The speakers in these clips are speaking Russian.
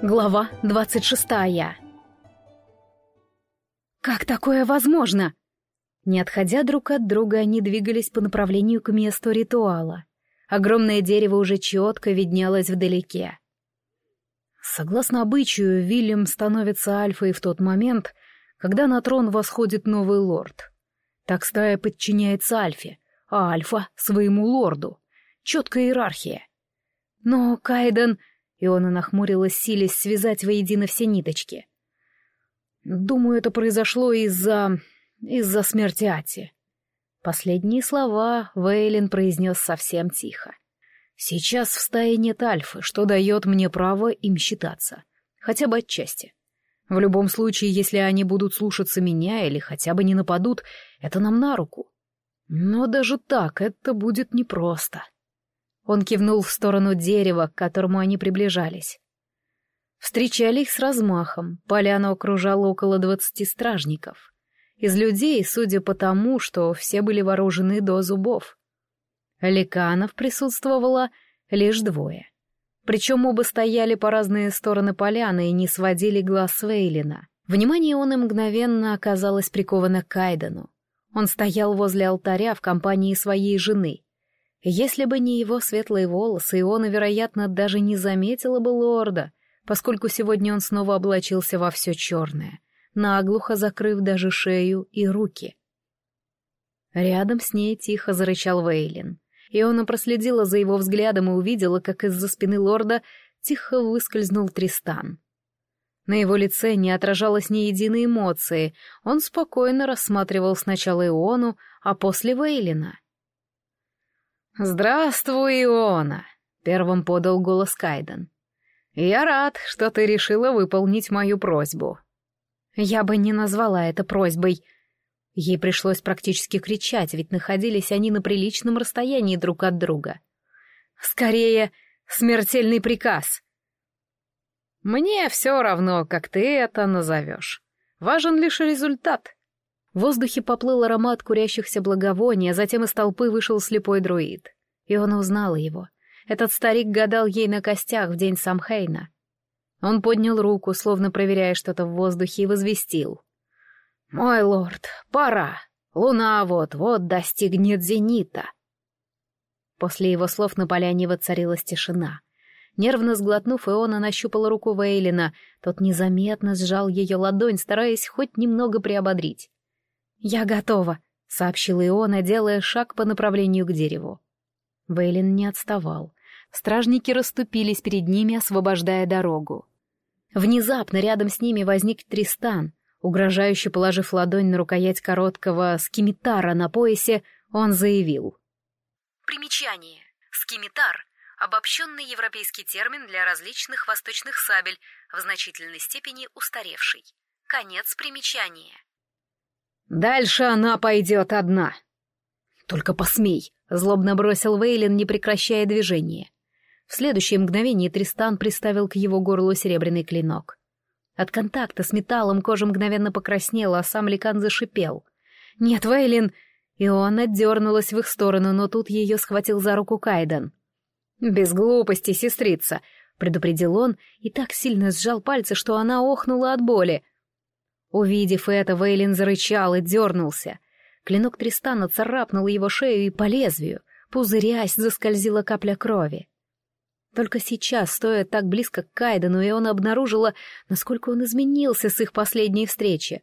Глава двадцать шестая. «Как такое возможно?» Не отходя друг от друга, они двигались по направлению к месту ритуала. Огромное дерево уже четко виднелось вдалеке. Согласно обычаю, Вильям становится альфой в тот момент, когда на трон восходит новый лорд. Так стая подчиняется альфе, а альфа — своему лорду. Четкая иерархия. Но Кайден Иона нахмурилась, силясь связать воедино все ниточки. «Думаю, это произошло из-за... из-за смерти Ати». Последние слова Вейлин произнес совсем тихо. «Сейчас в стае нет альфы, что дает мне право им считаться. Хотя бы отчасти. В любом случае, если они будут слушаться меня или хотя бы не нападут, это нам на руку. Но даже так это будет непросто». Он кивнул в сторону дерева, к которому они приближались. Встречали их с размахом, поляну окружало около двадцати стражников. Из людей, судя по тому, что все были вооружены до зубов. Ликанов присутствовало лишь двое. Причем оба стояли по разные стороны поляны и не сводили глаз с Вейлина. Внимание он и мгновенно оказалось приковано к Кайдену. Он стоял возле алтаря в компании своей жены — если бы не его светлые волосы, Иона, вероятно, даже не заметила бы лорда, поскольку сегодня он снова облачился во все черное, наглухо закрыв даже шею и руки. Рядом с ней тихо зарычал Вейлин. Иона проследила за его взглядом и увидела, как из-за спины лорда тихо выскользнул Тристан. На его лице не отражалось ни единой эмоции, он спокойно рассматривал сначала Иону, а после Вейлина — «Здравствуй, Иона!» — первым подал голос Кайден. «Я рад, что ты решила выполнить мою просьбу». Я бы не назвала это просьбой. Ей пришлось практически кричать, ведь находились они на приличном расстоянии друг от друга. Скорее, смертельный приказ. «Мне все равно, как ты это назовешь. Важен лишь результат», в воздухе поплыл аромат курящихся благовоний, а затем из толпы вышел слепой друид. И он узнал его. Этот старик гадал ей на костях в день Самхейна. Он поднял руку, словно проверяя что-то в воздухе, и возвестил. «Мой лорд, пора. Луна вот-вот достигнет зенита». После его слов на поляне воцарилась тишина. Нервно сглотнув, Иона нащупала руку Вейлина. Тот незаметно сжал ее ладонь, стараясь хоть немного приободрить. «Я готова», — сообщила Иона, делая шаг по направлению к дереву. Вейлин не отставал. Стражники расступились перед ними, освобождая дорогу. Внезапно рядом с ними возник Тристан. Угрожающе положив ладонь на рукоять короткого скимитара на поясе, он заявил. Примечание. Скимитар — обобщенный европейский термин для различных восточных сабель, в значительной степени устаревший. Конец примечания. «Дальше она пойдет одна». «Только посмей», — злобно бросил Вейлин, не прекращая движения. В следующее мгновение Тристан приставил к его горлу серебряный клинок. От контакта с металлом кожа мгновенно покраснела, а сам Ликан зашипел. «Нет, Вейлин!» И он отдернулась в их сторону, но тут ее схватил за руку Кайден. «Без глупости, сестрица!» — предупредил он и так сильно сжал пальцы, что она охнула от боли. Увидев это, Вейлин зарычал и дернулся. Клинок Тристана царапнул его шею и по лезвию, пузырясь, заскользила капля крови. Только сейчас, стоя так близко к Кайдену, и он обнаружила, насколько он изменился с их последней встречи.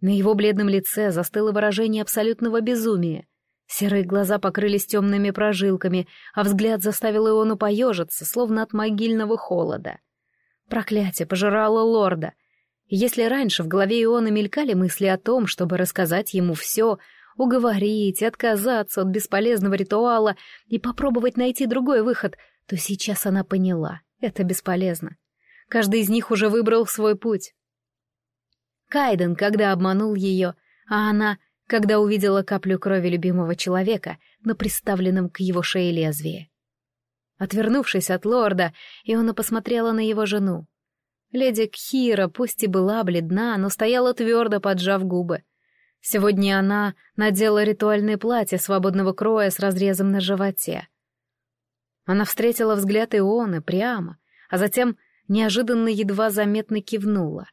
На его бледном лице застыло выражение абсолютного безумия. Серые глаза покрылись темными прожилками, а взгляд заставил Иону поежиться, словно от могильного холода. Проклятие пожирало лорда, если раньше в голове Иона мелькали мысли о том, чтобы рассказать ему все, уговорить, отказаться от бесполезного ритуала и попробовать найти другой выход, то сейчас она поняла — это бесполезно. Каждый из них уже выбрал свой путь. Кайден, когда обманул ее, а она, когда увидела каплю крови любимого человека на приставленном к его шее лезвии. Отвернувшись от лорда, Иона посмотрела на его жену. Леди Кхира, пусть и была бледна, но стояла твердо, поджав губы. Сегодня она надела ритуальное платье свободного кроя с разрезом на животе. Она встретила взгляд Ионы прямо, а затем неожиданно едва заметно кивнула.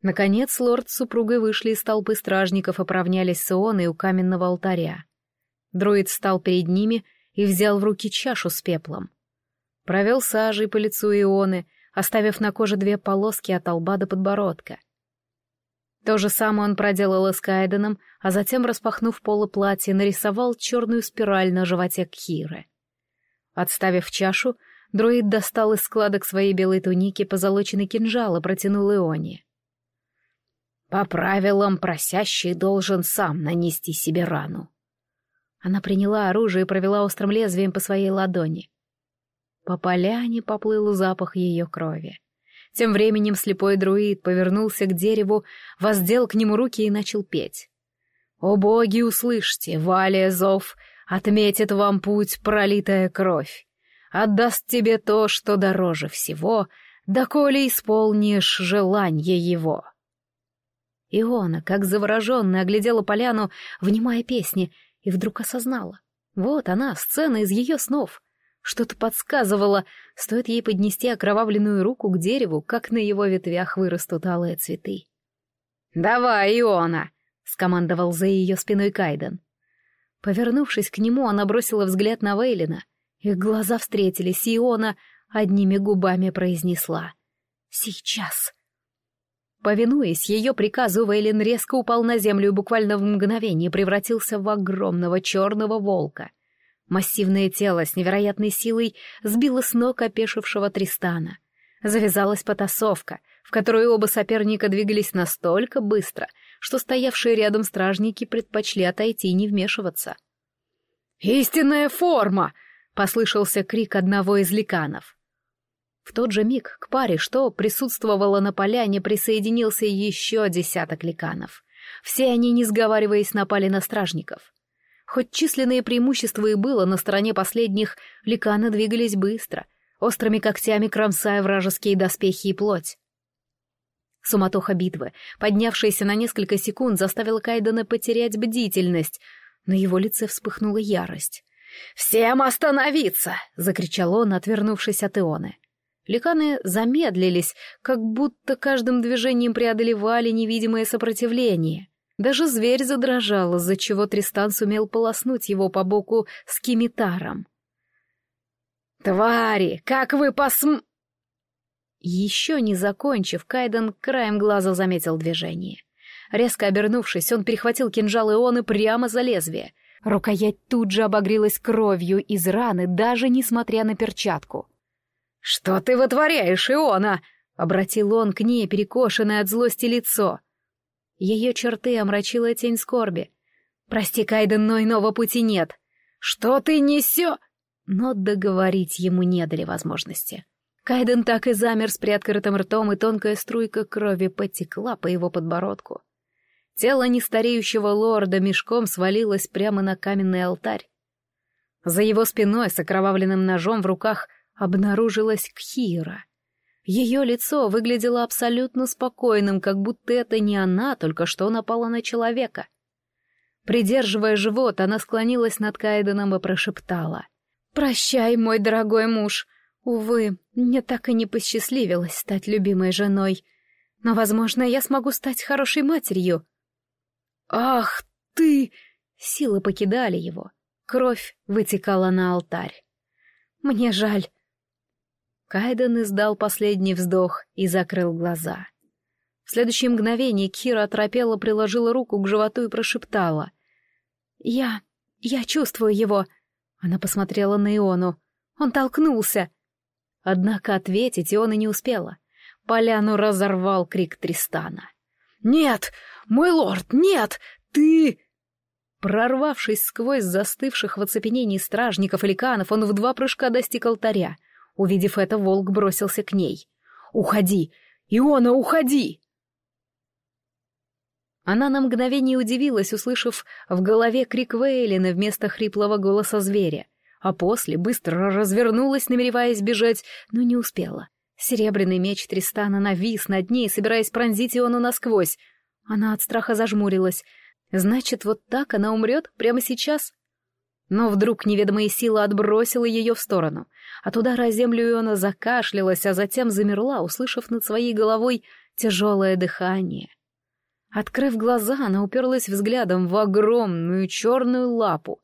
Наконец лорд с супругой вышли из толпы стражников и поравнялись с Ионой у каменного алтаря. Друид встал перед ними и взял в руки чашу с пеплом. Провел сажей по лицу Ионы, оставив на коже две полоски от лба до подбородка. То же самое он проделал и с Кайденом, а затем, распахнув поло платья, нарисовал черную спираль на животе Киры. Отставив чашу, друид достал из складок своей белой туники позолоченный кинжал и протянул Ионе. «По правилам, просящий должен сам нанести себе рану». Она приняла оружие и провела острым лезвием по своей ладони. По поляне поплыл запах ее крови. Тем временем слепой друид повернулся к дереву, воздел к нему руки и начал петь. «О боги, услышьте, Валия зов, отметит вам путь пролитая кровь, отдаст тебе то, что дороже всего, доколе исполнишь желание его». Иона, как завороженная, оглядела поляну, внимая песни, и вдруг осознала. Вот она, сцена из ее снов. Что-то подсказывало, стоит ей поднести окровавленную руку к дереву, как на его ветвях вырастут алые цветы. «Давай, Иона!» — скомандовал за ее спиной Кайден. Повернувшись к нему, она бросила взгляд на Вейлина. Их глаза встретились, и Иона одними губами произнесла «Сейчас». Повинуясь ее приказу, Вейлин резко упал на землю и буквально в мгновение превратился в огромного черного волка — Массивное тело с невероятной силой сбило с ног опешившего Тристана. Завязалась потасовка, в которой оба соперника двигались настолько быстро, что стоявшие рядом стражники предпочли отойти и не вмешиваться. «Истинная форма!» — послышался крик одного из ликанов. В тот же миг к паре, что присутствовало на поляне, присоединился еще десяток ликанов. Все они, не сговариваясь, напали на стражников. Хоть численное преимущество и было на стороне последних, ликаны двигались быстро, острыми когтями кромсая вражеские доспехи и плоть. Суматоха битвы, поднявшаяся на несколько секунд, заставила Кайдена потерять бдительность. На его лице вспыхнула ярость. «Всем остановиться!» — закричал он, отвернувшись от Ионы. Ликаны замедлились, как будто каждым движением преодолевали невидимое сопротивление. Даже зверь задрожал, из-за чего Тристан сумел полоснуть его по боку скимитаром. «Твари, как вы посм...» Еще не закончив, Кайден краем глаза заметил движение. Резко обернувшись, он перехватил кинжал Ионы прямо за лезвие. Рукоять тут же обогрелась кровью из раны, даже несмотря на перчатку. «Что ты вытворяешь, Иона?» — обратил он к ней перекошенное от злости лицо. Ее черты омрачила тень скорби. «Прости, Кайден, но иного пути нет». «Что ты несё?» Но договорить ему не дали возможности. Кайден так и замер с приоткрытым ртом, и тонкая струйка крови потекла по его подбородку. Тело нестареющего лорда мешком свалилось прямо на каменный алтарь. За его спиной с окровавленным ножом в руках обнаружилась Кхира — ее лицо выглядело абсолютно спокойным, как будто это не она только что напала на человека. Придерживая живот, она склонилась над Кайденом и прошептала. «Прощай, мой дорогой муж. Увы, мне так и не посчастливилось стать любимой женой. Но, возможно, я смогу стать хорошей матерью». «Ах ты!» Силы покидали его. Кровь вытекала на алтарь. «Мне жаль. Кайден издал последний вздох и закрыл глаза. В следующее мгновение Кира оторопела, приложила руку к животу и прошептала. «Я... я чувствую его!» Она посмотрела на Иону. «Он толкнулся!» Однако ответить Иона не успела. Поляну разорвал крик Тристана. «Нет! Мой лорд, нет! Ты...» Прорвавшись сквозь застывших в оцепенении стражников и ликанов, он в два прыжка достиг алтаря — Увидев это, волк бросился к ней. «Уходи! Иона, уходи!» Она на мгновение удивилась, услышав в голове крик Вейлина вместо хриплого голоса зверя, а после быстро развернулась, намереваясь бежать, но не успела. Серебряный меч Тристана навис над ней, собираясь пронзить Иону насквозь. Она от страха зажмурилась. Значит, вот так она умрет прямо сейчас? Но вдруг неведомая сила отбросила ее в сторону. От удара о землю Иона закашлялась, а затем замерла, услышав над своей головой тяжелое дыхание. Открыв глаза, она уперлась взглядом в огромную черную лапу.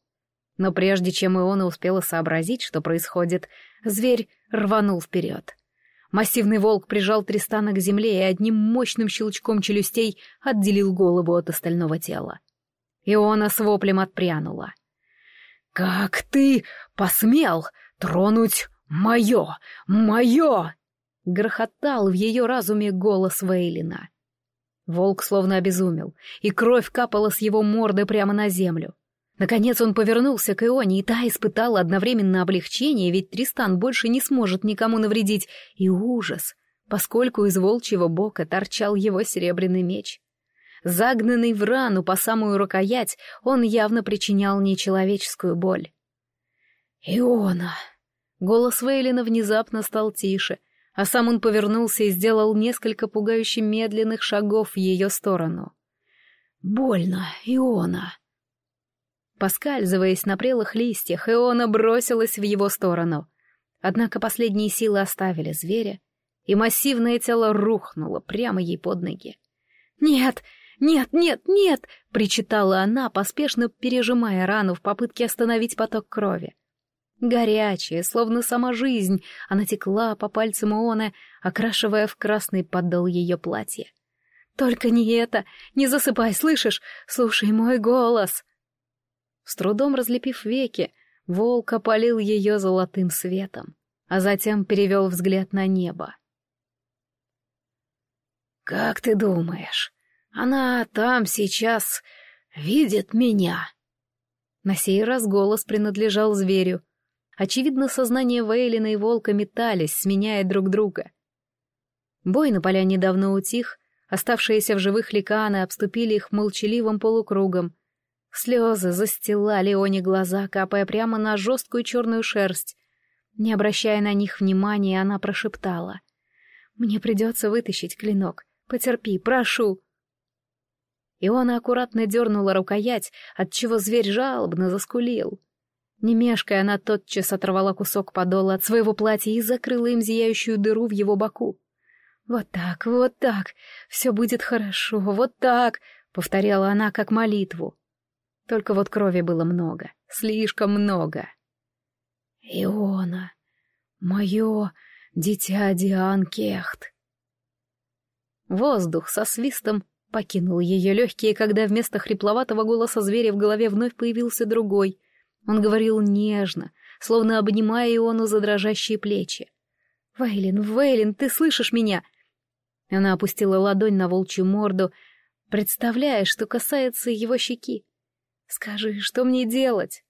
Но прежде чем Иона успела сообразить, что происходит, зверь рванул вперед. Массивный волк прижал Тристана к земле и одним мощным щелчком челюстей отделил голову от остального тела. Иона с воплем отпрянула. «Как ты посмел тронуть мое, мое!» Грохотал в ее разуме голос Вейлина. Волк словно обезумел, и кровь капала с его морды прямо на землю. Наконец он повернулся к Ионе, и та испытала одновременно облегчение, ведь Тристан больше не сможет никому навредить, и ужас, поскольку из волчьего бока торчал его серебряный меч. Загнанный в рану по самую рукоять, он явно причинял нечеловеческую боль. «Иона!» Голос Вейлина внезапно стал тише, а сам он повернулся и сделал несколько пугающе медленных шагов в ее сторону. «Больно, Иона!» Поскальзываясь на прелых листьях, Иона бросилась в его сторону. Однако последние силы оставили зверя, и массивное тело рухнуло прямо ей под ноги. «Нет! Нет, нет, нет!» — причитала она, поспешно пережимая рану в попытке остановить поток крови. Горячая, словно сама жизнь, она текла по пальцам Ионы, окрашивая в красный подол ее платье. «Только не это! Не засыпай, слышишь? Слушай мой голос!» С трудом разлепив веки, волк опалил ее золотым светом, а затем перевел взгляд на небо. «Как ты думаешь, она там сейчас видит меня?» На сей раз голос принадлежал зверю. Очевидно, сознание Вейлина и волка метались, сменяя друг друга. Бой на поляне давно утих, оставшиеся в живых ликаны обступили их молчаливым полукругом, Слезы застилали Они глаза, капая прямо на жесткую черную шерсть. Не обращая на них внимания, она прошептала. «Мне придется вытащить клинок. Потерпи, прошу». Иона аккуратно дернула рукоять, отчего зверь жалобно заскулил. Не мешкая, она тотчас оторвала кусок подола от своего платья и закрыла им зияющую дыру в его боку. «Вот так, вот так, все будет хорошо, вот так», — повторяла она как молитву. Только вот крови было много, слишком много. «Иона, мое дитя Диан Кехт!» Воздух со свистом покинул ее легкие, когда вместо хрипловатого голоса зверя в голове вновь появился другой. Он говорил нежно, словно обнимая Иону за дрожащие плечи. «Вейлин, Вейлин, ты слышишь меня?» Она опустила ладонь на волчью морду, представляя, что касается его щеки. Скажи, что мне делать?»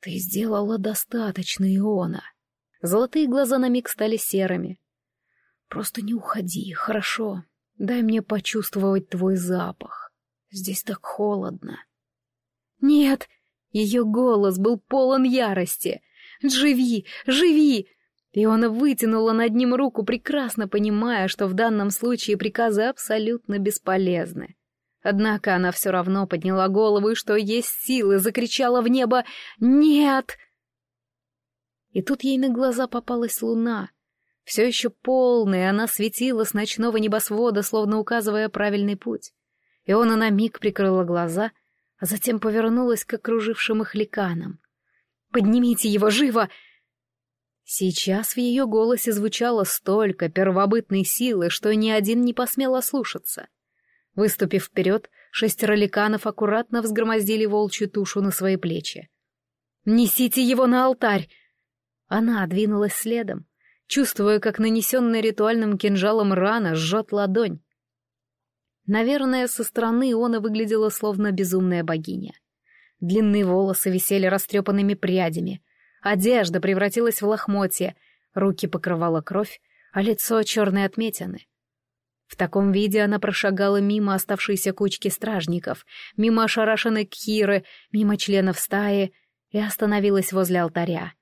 «Ты сделала достаточно, Иона». Золотые глаза на миг стали серыми. «Просто не уходи, хорошо? Дай мне почувствовать твой запах. Здесь так холодно». «Нет!» Ее голос был полон ярости. «Живи! Живи!» Иона вытянула над ним руку, прекрасно понимая, что в данном случае приказы абсолютно бесполезны. Однако она все равно подняла голову и, что есть силы, закричала в небо «Нет!». И тут ей на глаза попалась луна. Все еще полная, она светила с ночного небосвода, словно указывая правильный путь. И он на миг прикрыла глаза, а затем повернулась к окружившим их ликанам. «Поднимите его живо!» Сейчас в ее голосе звучало столько первобытной силы, что ни один не посмел ослушаться. Выступив вперед, шестеро ликанов аккуратно взгромоздили волчью тушу на свои плечи. «Несите его на алтарь!» Она двинулась следом, чувствуя, как нанесенная ритуальным кинжалом рана жжет ладонь. Наверное, со стороны Иона выглядела словно безумная богиня. Длинные волосы висели растрепанными прядями, одежда превратилась в лохмотье, руки покрывала кровь, а лицо — черные отметины. В таком виде она прошагала мимо оставшейся кучки стражников, мимо ошарашенной Киры, мимо членов стаи и остановилась возле алтаря.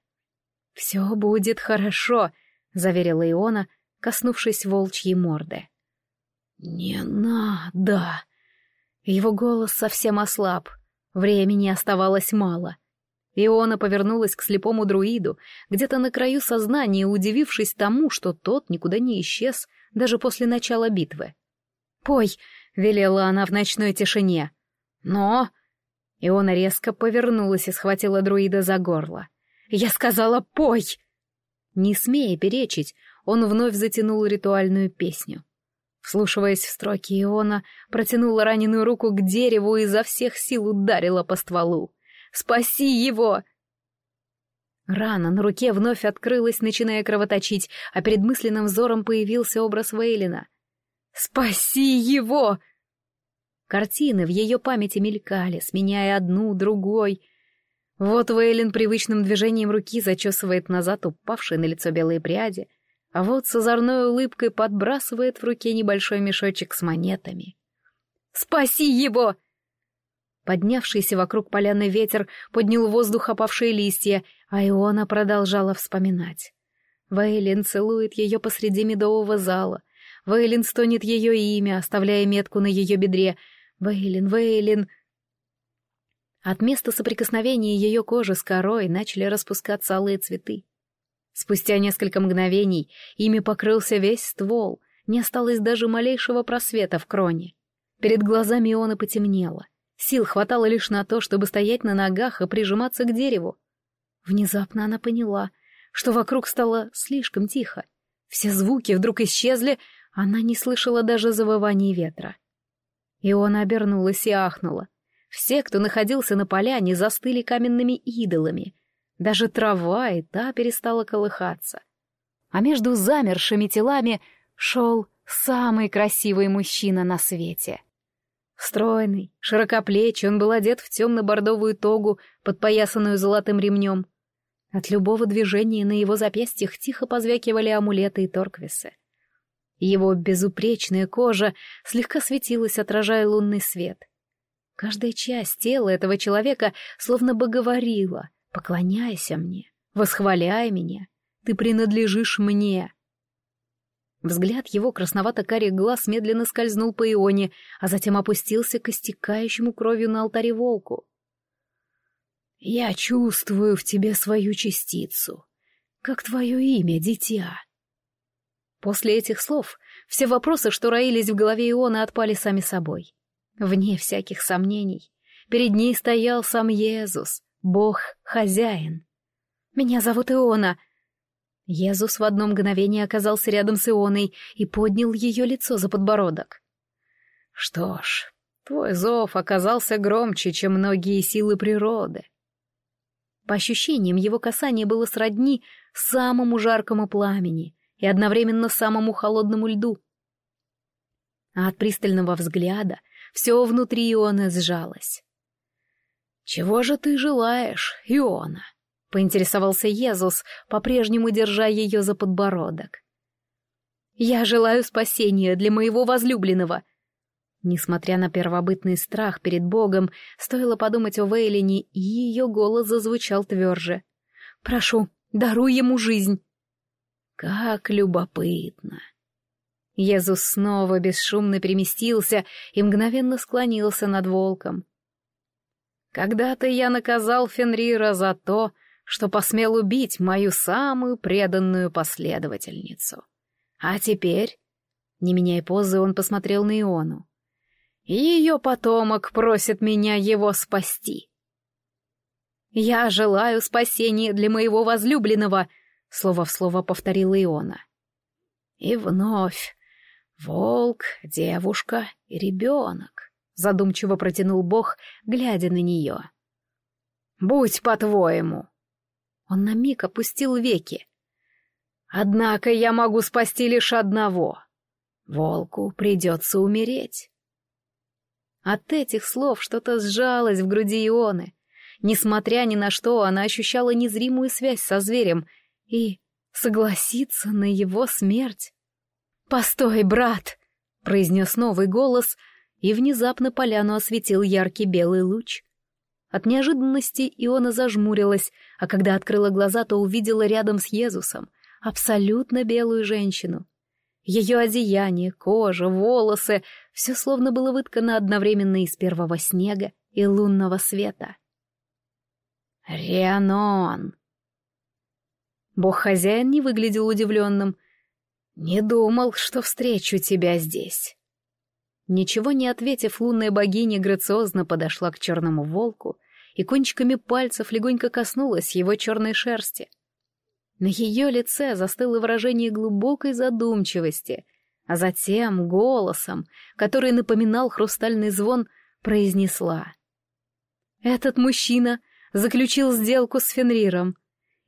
«Все будет хорошо», — заверила Иона, коснувшись волчьей морды. «Не надо!» Его голос совсем ослаб, времени оставалось мало. Иона повернулась к слепому друиду, где-то на краю сознания, удивившись тому, что тот никуда не исчез, даже после начала битвы. «Пой!» — велела она в ночной тишине. «Но...» Иона резко повернулась и схватила друида за горло. «Я сказала, пой!» Не смея перечить, он вновь затянул ритуальную песню. Вслушиваясь в строки Иона, протянула раненую руку к дереву и изо всех сил ударила по стволу. «Спаси его!» Рана на руке вновь открылась, начиная кровоточить, а перед мысленным взором появился образ Вейлина. «Спаси его!» Картины в ее памяти мелькали, сменяя одну, другой. Вот Вейлин привычным движением руки зачесывает назад упавшие на лицо белые пряди, а вот с озорной улыбкой подбрасывает в руке небольшой мешочек с монетами. «Спаси его!» Поднявшийся вокруг поляны ветер поднял в воздух опавшие листья, а Иона продолжала вспоминать. Вейлин целует ее посреди медового зала. Вейлин стонет ее имя, оставляя метку на ее бедре — Вейлин, Вейлин. От места соприкосновения ее кожи с корой начали распускаться алые цветы. Спустя несколько мгновений ими покрылся весь ствол, не осталось даже малейшего просвета в кроне. Перед глазами Иона потемнело. Сил хватало лишь на то, чтобы стоять на ногах и прижиматься к дереву. Внезапно она поняла, что вокруг стало слишком тихо. Все звуки вдруг исчезли, она не слышала даже завываний ветра. Иона обернулась и ахнула. Все, кто находился на поляне, застыли каменными идолами. Даже трава и та перестала колыхаться. А между замершими телами шел самый красивый мужчина на свете. Стройный, широкоплечий, он был одет в темно-бордовую тогу, подпоясанную золотым ремнем. От любого движения на его запястьях тихо позвякивали амулеты и торквисы. Его безупречная кожа слегка светилась, отражая лунный свет. Каждая часть тела этого человека словно бы говорила «Поклоняйся мне, восхваляй меня, ты принадлежишь мне». Взгляд его красновато-карих глаз медленно скользнул по ионе, а затем опустился к истекающему кровью на алтаре волку. «Я чувствую в тебе свою частицу, как твое имя, дитя», После этих слов все вопросы, что роились в голове Иона, отпали сами собой. Вне всяких сомнений. Перед ней стоял сам Иисус, Бог-хозяин. «Меня зовут Иона». Иисус в одно мгновение оказался рядом с Ионой и поднял ее лицо за подбородок. «Что ж, твой зов оказался громче, чем многие силы природы». По ощущениям, его касание было сродни самому жаркому пламени, и одновременно самому холодному льду. А от пристального взгляда все внутри Ионы сжалось. «Чего же ты желаешь, Иона?» — поинтересовался Езус, по-прежнему держа ее за подбородок. «Я желаю спасения для моего возлюбленного». Несмотря на первобытный страх перед Богом, стоило подумать о Вейлине, и ее голос зазвучал тверже. «Прошу, даруй ему жизнь». Как любопытно. Езус снова бесшумно переместился и мгновенно склонился над волком. Когда-то я наказал Фенрира за то, что посмел убить мою самую преданную последовательницу. А теперь, не меняя позы, он посмотрел на Иону. Ее потомок просит меня его спасти. Я желаю спасения для моего возлюбленного —— слово в слово повторила Иона. «И вновь волк, девушка и ребенок», — задумчиво протянул Бог, глядя на нее. «Будь по-твоему». Он на миг опустил веки. «Однако я могу спасти лишь одного. Волку придется умереть». От этих слов что-то сжалось в груди Ионы. Несмотря ни на что, она ощущала незримую связь со зверем — и согласиться на его смерть. «Постой, брат!» — произнес новый голос, и внезапно поляну осветил яркий белый луч. От неожиданности Иона зажмурилась, а когда открыла глаза, то увидела рядом с Иисусом абсолютно белую женщину. Ее одеяние, кожа, волосы — все словно было выткано одновременно из первого снега и лунного света. «Рианон!» Бог-хозяин не выглядел удивленным. «Не думал, что встречу тебя здесь». Ничего не ответив, лунная богиня грациозно подошла к черному волку и кончиками пальцев легонько коснулась его черной шерсти. На ее лице застыло выражение глубокой задумчивости, а затем голосом, который напоминал хрустальный звон, произнесла. «Этот мужчина заключил сделку с Фенриром.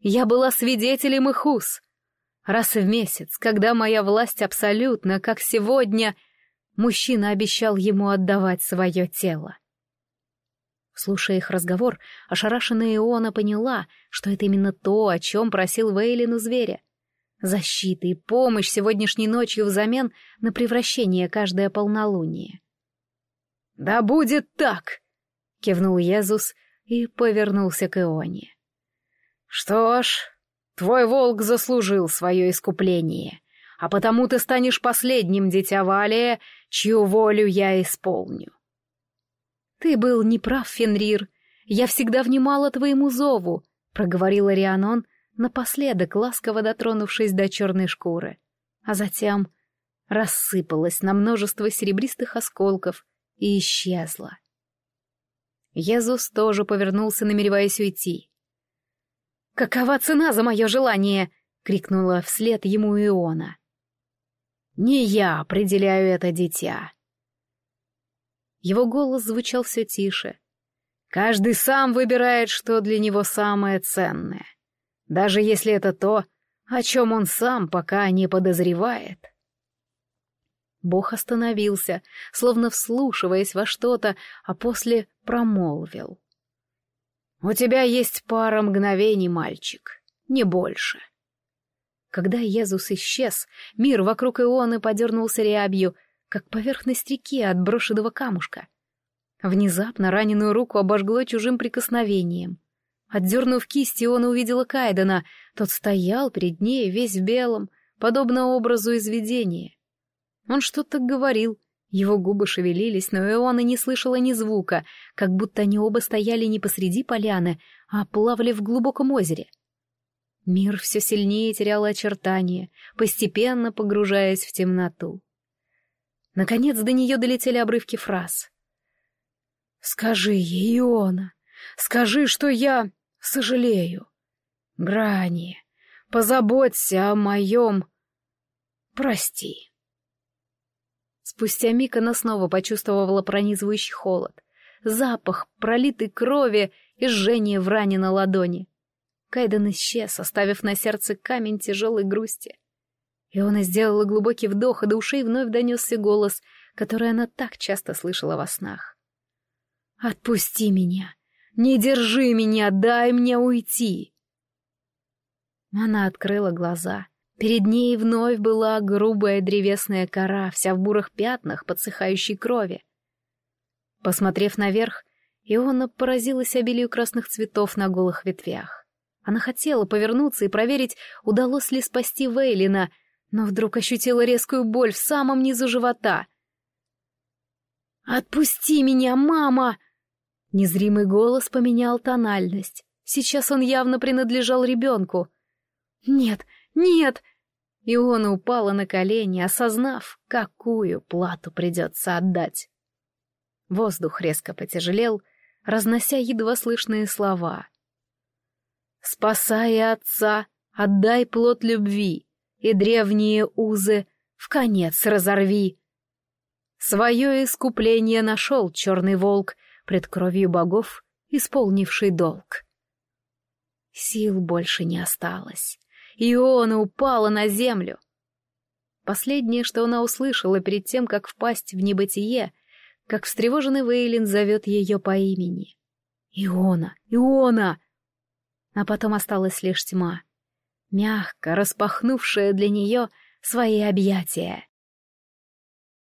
Я была свидетелем их уз. Раз в месяц, когда моя власть абсолютно, как сегодня, мужчина обещал ему отдавать свое тело. Слушая их разговор, ошарашенная Иона поняла, что это именно то, о чем просил Вейлин у зверя. Защита и помощь сегодняшней ночью взамен на превращение каждое полнолуние. «Да будет так!» — кивнул Езус и повернулся к Ионе. «Что ж, твой волк заслужил свое искупление, а потому ты станешь последним, дитя Валия, чью волю я исполню». «Ты был неправ, Фенрир. Я всегда внимала твоему зову», — проговорила Рианон, напоследок ласково дотронувшись до черной шкуры. А затем рассыпалась на множество серебристых осколков и исчезла. Езус тоже повернулся, намереваясь уйти. «Какова цена за мое желание?» — крикнула вслед ему Иона. «Не я определяю это дитя». Его голос звучал все тише. «Каждый сам выбирает, что для него самое ценное, даже если это то, о чем он сам пока не подозревает». Бог остановился, словно вслушиваясь во что-то, а после промолвил. «У тебя есть пара мгновений, мальчик, не больше». Когда Иисус исчез, мир вокруг Ионы подернулся рябью, как поверхность реки от брошенного камушка. Внезапно раненую руку обожгло чужим прикосновением. Отдернув кисть, Иона увидела Кайдена. Тот стоял перед ней весь в белом, подобно образу из видения. Он что-то говорил, его губы шевелились, но Иоанна не слышала ни звука, как будто они оба стояли не посреди поляны, а плавали в глубоком озере. Мир все сильнее терял очертания, постепенно погружаясь в темноту. Наконец до нее долетели обрывки фраз. «Скажи ей, Иона, скажи, что я сожалею. Грани, позаботься о моем... Прости». Спустя миг она снова почувствовала пронизывающий холод, запах пролитой крови и жжение в ране на ладони. Кайден исчез, оставив на сердце камень тяжелой грусти. И он сделала глубокий вдох, и до ушей вновь донесся голос, который она так часто слышала во снах. «Отпусти меня! Не держи меня! Дай мне уйти!» Она открыла глаза — Перед ней вновь была грубая древесная кора, вся в бурых пятнах подсыхающей крови. Посмотрев наверх, Иона поразилась обилию красных цветов на голых ветвях. Она хотела повернуться и проверить, удалось ли спасти Вейлина, но вдруг ощутила резкую боль в самом низу живота. «Отпусти меня, мама!» Незримый голос поменял тональность. Сейчас он явно принадлежал ребенку. «Нет, нет!» Иона упала на колени, осознав, какую плату придется отдать. Воздух резко потяжелел, разнося едва слышные слова. «Спасай отца, отдай плод любви, и древние узы в конец разорви». Свое искупление нашел черный волк пред кровью богов, исполнивший долг. Сил больше не осталось. Иона упала на землю. Последнее, что она услышала перед тем, как впасть в небытие, как встревоженный Вейлин зовет ее по имени. «Иона! Иона!» А потом осталась лишь тьма, мягко распахнувшая для нее свои объятия.